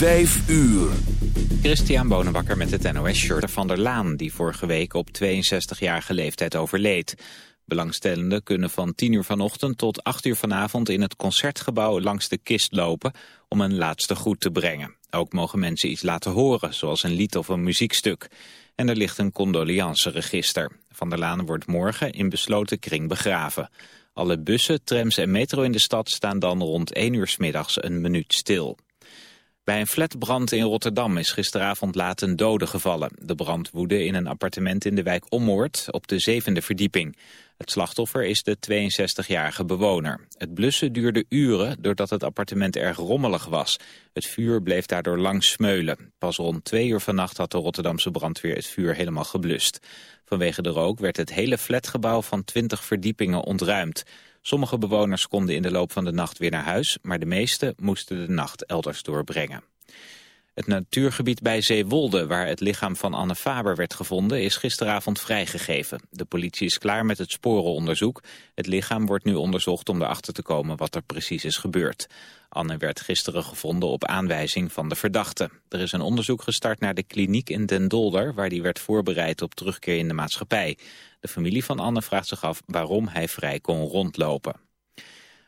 Vijf uur. Christian Bonenbakker met het NOS Shirt van der Laan... die vorige week op 62-jarige leeftijd overleed. Belangstellenden kunnen van 10 uur vanochtend tot 8 uur vanavond... in het Concertgebouw langs de kist lopen om een laatste groet te brengen. Ook mogen mensen iets laten horen, zoals een lied of een muziekstuk. En er ligt een condoleanceregister. Van der Laan wordt morgen in besloten kring begraven. Alle bussen, trams en metro in de stad staan dan rond 1 uur middags een minuut stil. Bij een flatbrand in Rotterdam is gisteravond laat een dode gevallen. De brand woedde in een appartement in de wijk Ommoord op de zevende verdieping. Het slachtoffer is de 62-jarige bewoner. Het blussen duurde uren doordat het appartement erg rommelig was. Het vuur bleef daardoor lang smeulen. Pas rond twee uur vannacht had de Rotterdamse brandweer het vuur helemaal geblust. Vanwege de rook werd het hele flatgebouw van 20 verdiepingen ontruimd. Sommige bewoners konden in de loop van de nacht weer naar huis, maar de meeste moesten de nacht elders doorbrengen. Het natuurgebied bij Zeewolde, waar het lichaam van Anne Faber werd gevonden, is gisteravond vrijgegeven. De politie is klaar met het sporenonderzoek. Het lichaam wordt nu onderzocht om erachter te komen wat er precies is gebeurd. Anne werd gisteren gevonden op aanwijzing van de verdachte. Er is een onderzoek gestart naar de kliniek in Den Dolder, waar die werd voorbereid op terugkeer in de maatschappij. De familie van Anne vraagt zich af waarom hij vrij kon rondlopen.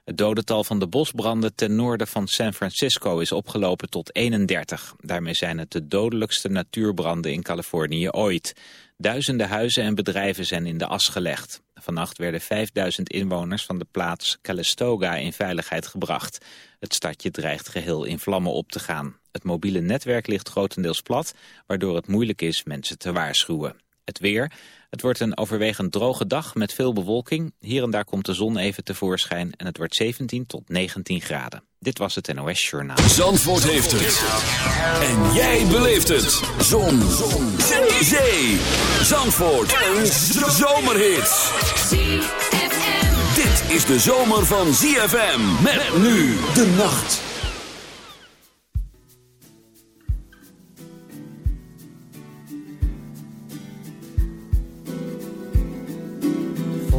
Het dodental van de bosbranden ten noorden van San Francisco is opgelopen tot 31. Daarmee zijn het de dodelijkste natuurbranden in Californië ooit. Duizenden huizen en bedrijven zijn in de as gelegd. Vannacht werden 5000 inwoners van de plaats Calistoga in veiligheid gebracht. Het stadje dreigt geheel in vlammen op te gaan. Het mobiele netwerk ligt grotendeels plat, waardoor het moeilijk is mensen te waarschuwen. Het weer. Het wordt een overwegend droge dag met veel bewolking. Hier en daar komt de zon even tevoorschijn en het wordt 17 tot 19 graden. Dit was het NOS Journaal. Zandvoort heeft het. En jij beleeft het. Zon. zon. Zee. Zee. Zandvoort. Een zomerhit. Dit is de zomer van ZFM. Met nu de nacht.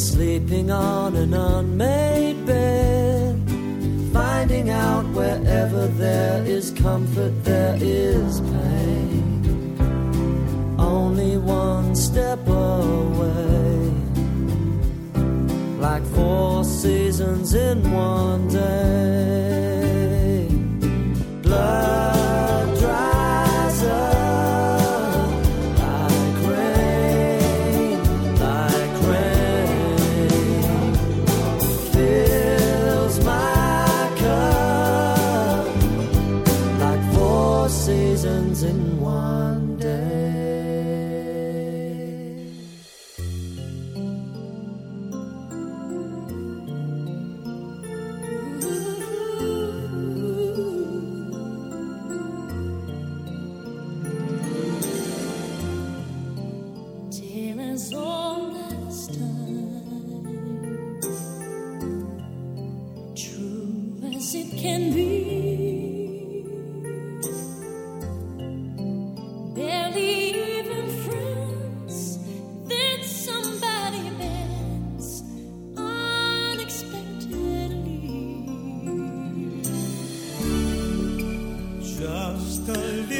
sleeping on and on. 的脸。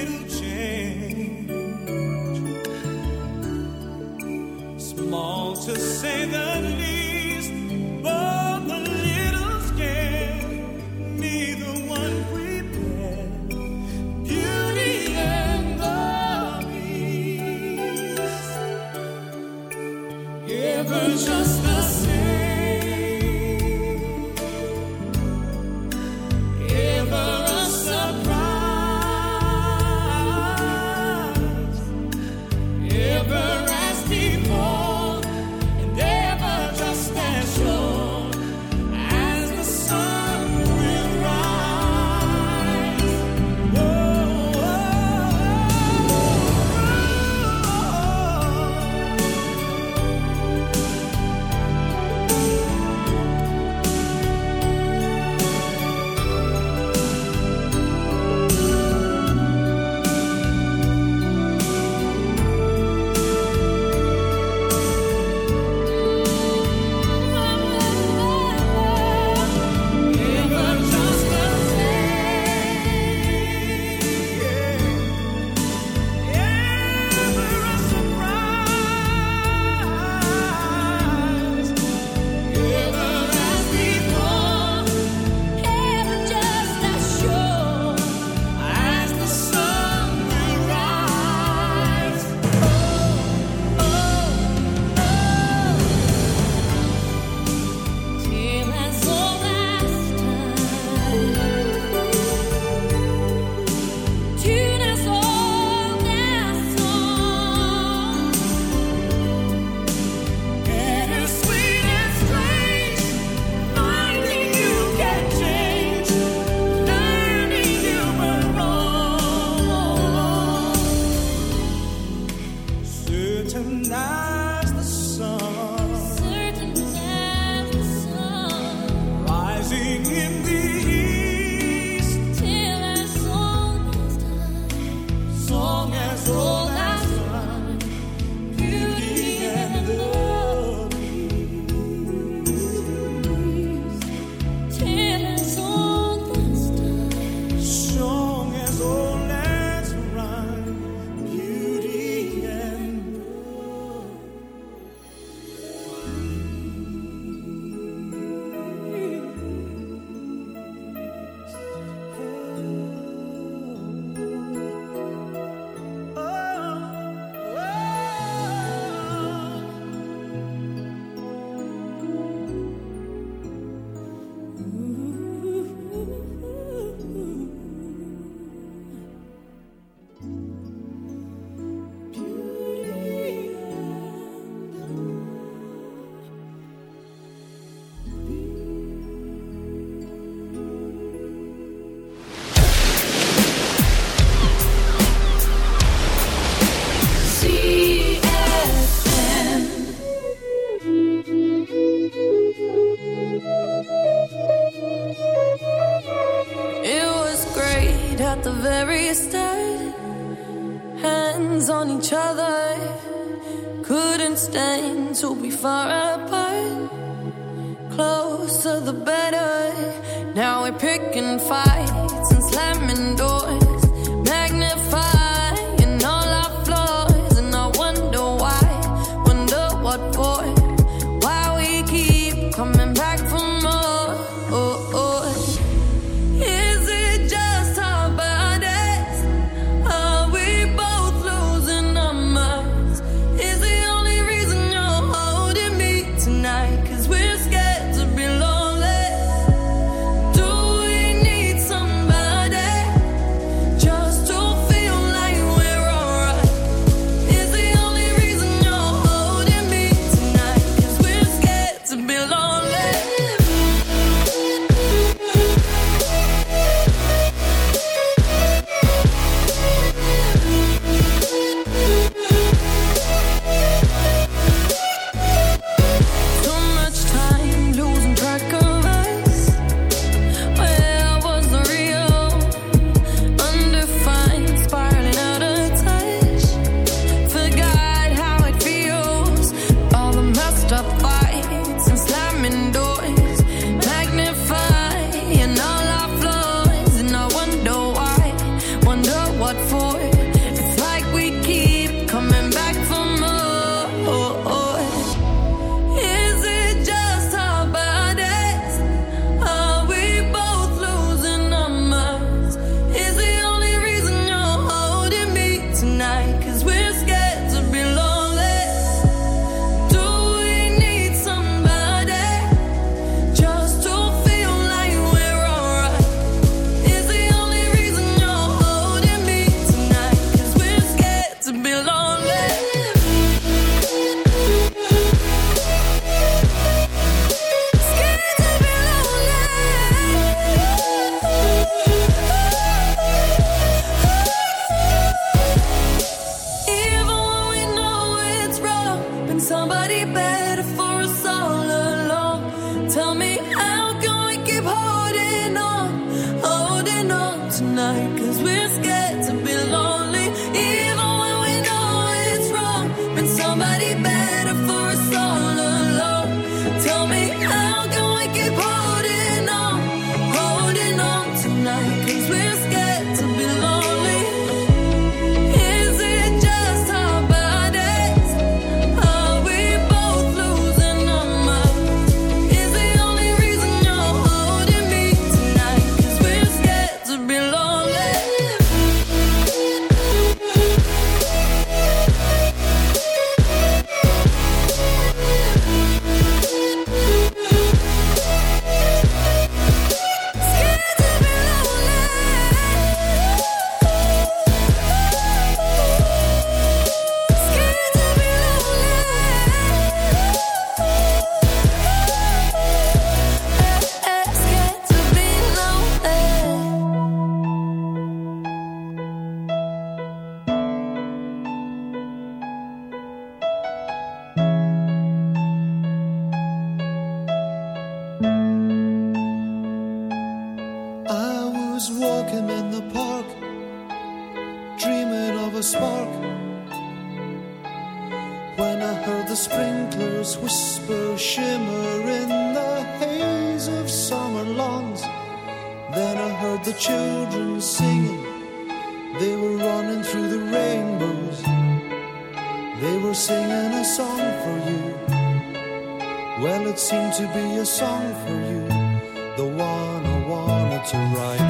far apart. close to the better. Now we're picking fights and slamming doors. Well, it seemed to be a song for you, the one I wanted to write.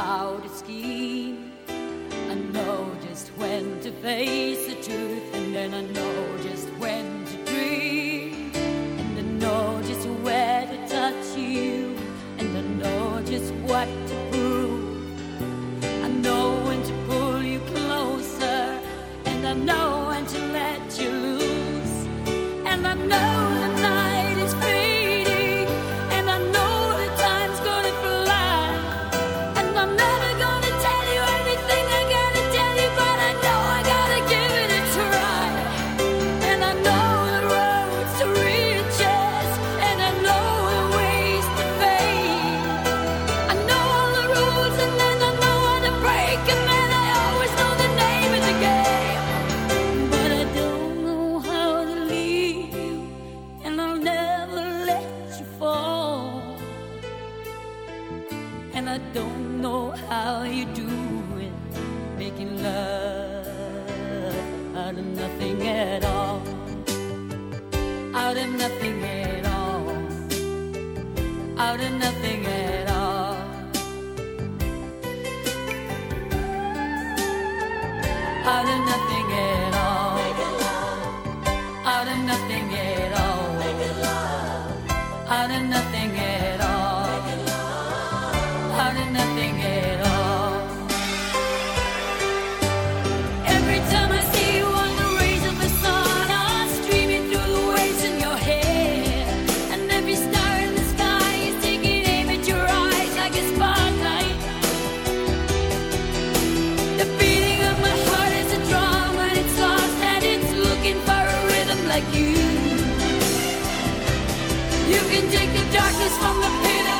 How to scheme. I know just when to face like you. You can take the darkness from the pit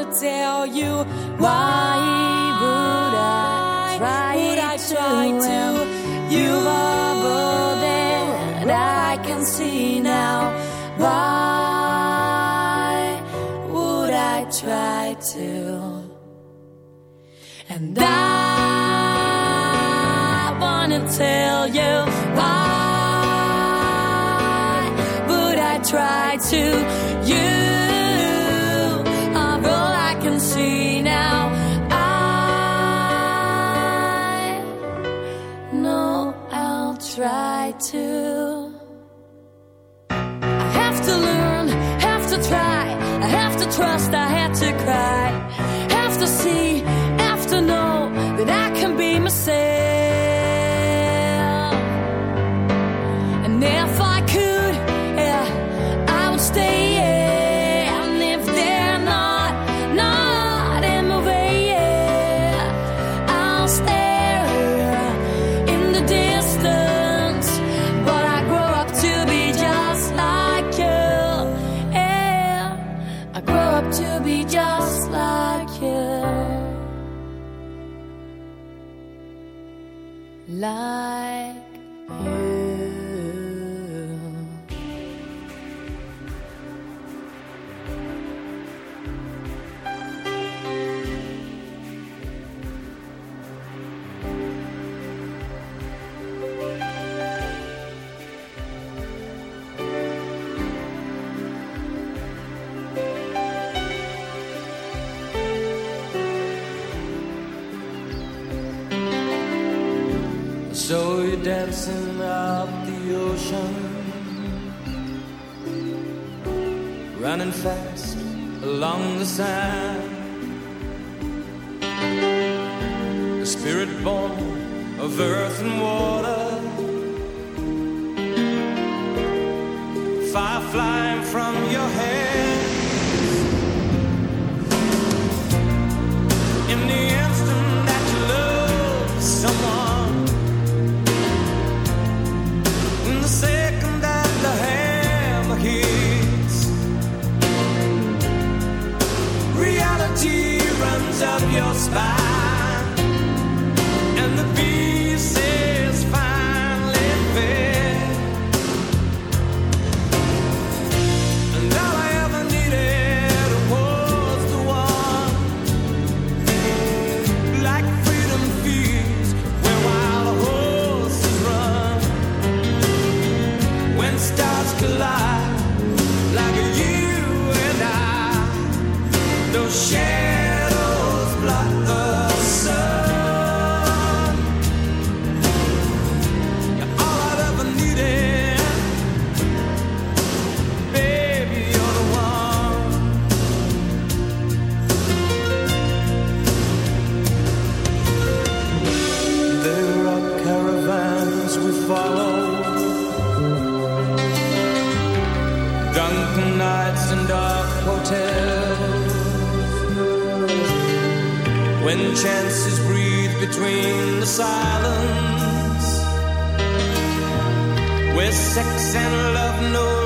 To tell you why would I try, would I try to, to? you over there and I can see now. Why would I try to? And I wanna tell you why would I try to? trust, I had to cry. have to see, have after know. So you're dancing out the ocean, running fast along the sand. A spirit born of earth and water, fire flying from your head. your spine. between the silence. Where sex and love know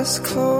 us close.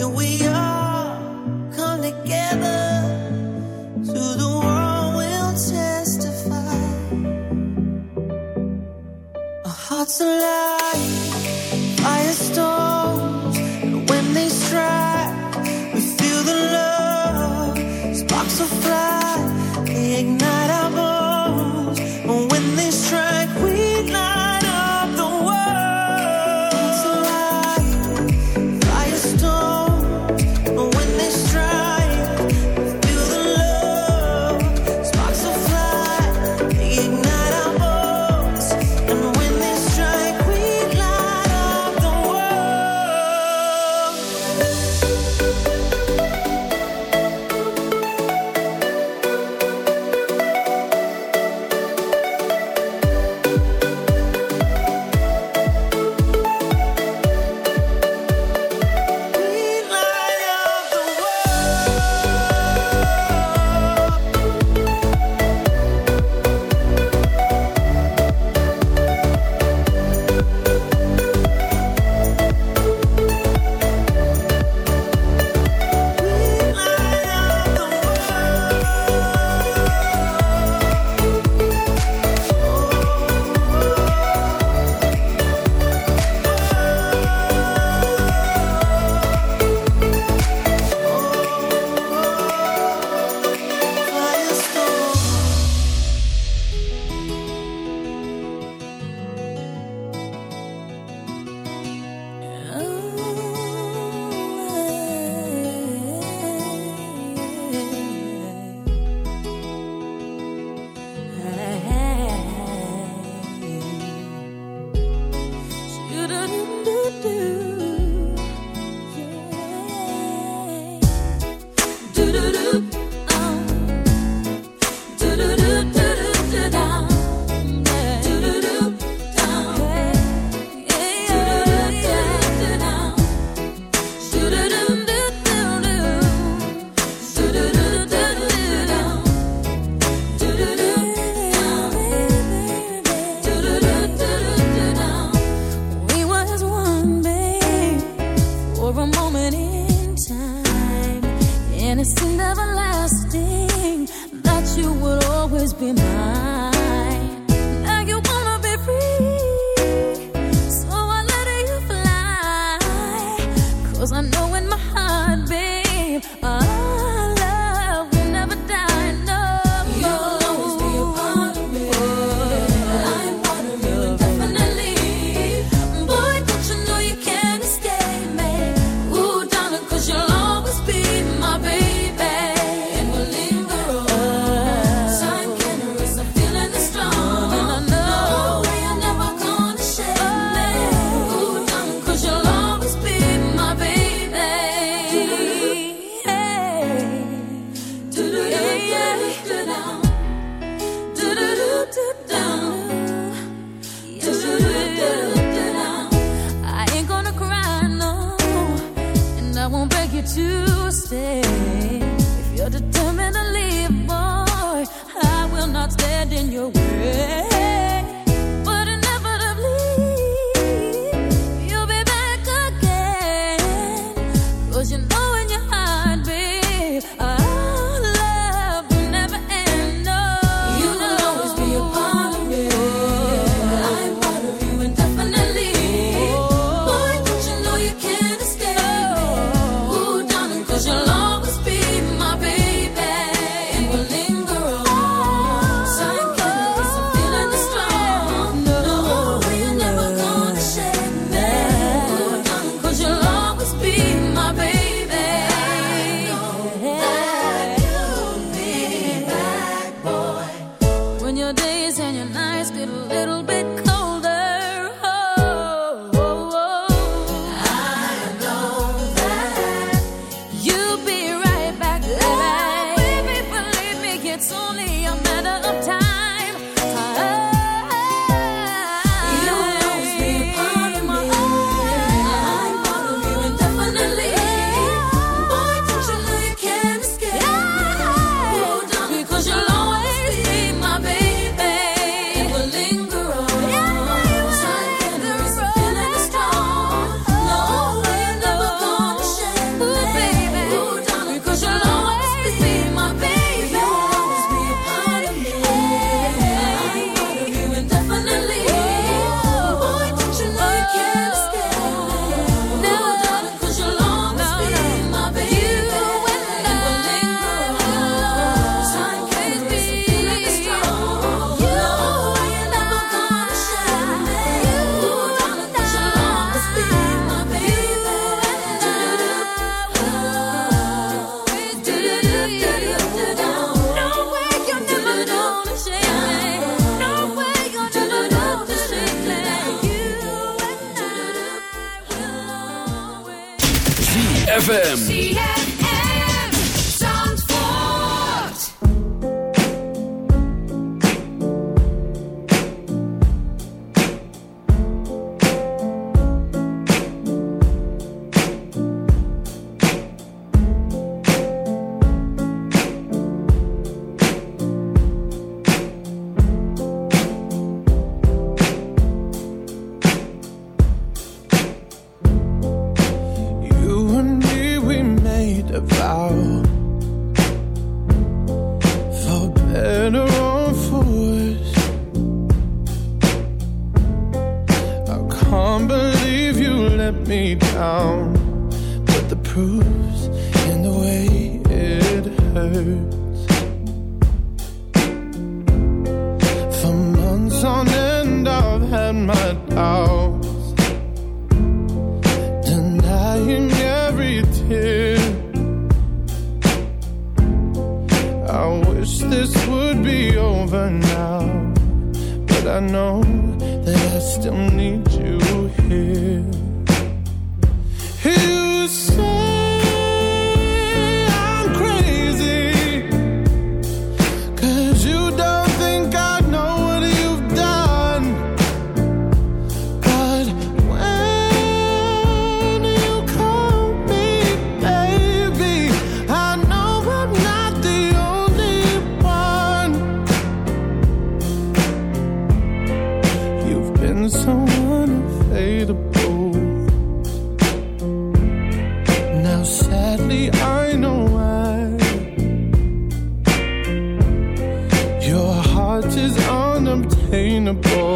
and we Cause you know ZFM. Now sadly I know why. Your heart is unobtainable.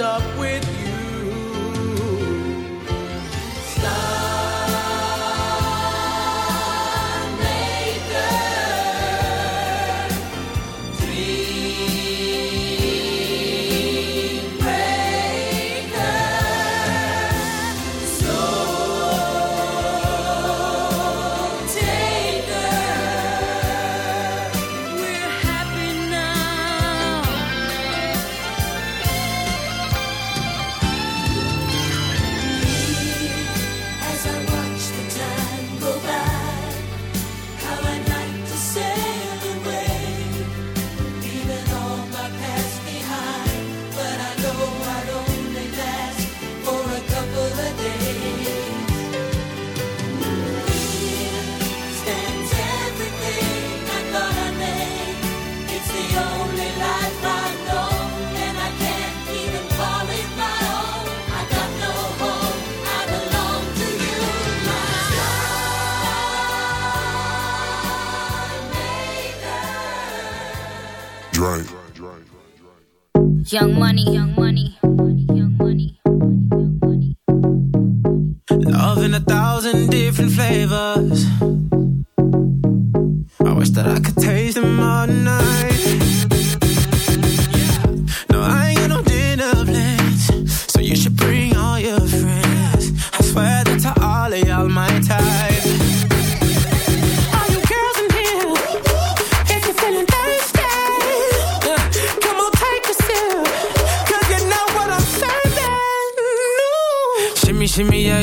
Up.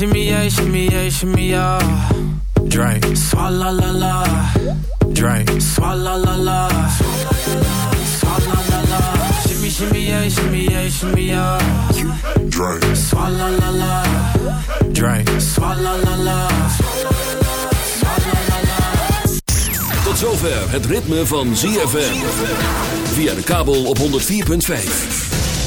Shimmy, yeah, shimmy, yeah, shimmy, yeah. Drink. Swalla la la. Drink. Swalla la la. Swalla la la. Shimmy, shimmy, yeah, shimmy, yeah, shimmy, yeah. Drake. Swalla la la. Drink. Swalla la la. Swalla la la. Tot zover het ritme van ZFM. Via de kabel op 104.5.